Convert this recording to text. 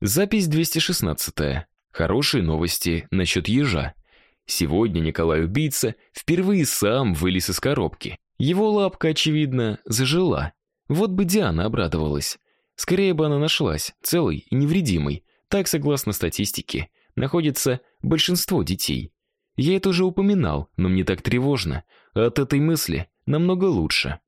Запись 216. Хорошие новости насчет ежа. Сегодня Николай убийца впервые сам вылез из коробки. Его лапка, очевидно, зажила. Вот бы Диана обрадовалась. Скорее бы она нашлась, целой и невредимой. Так, согласно статистике, находится большинство детей. Я это уже упоминал, но мне так тревожно. От этой мысли намного лучше.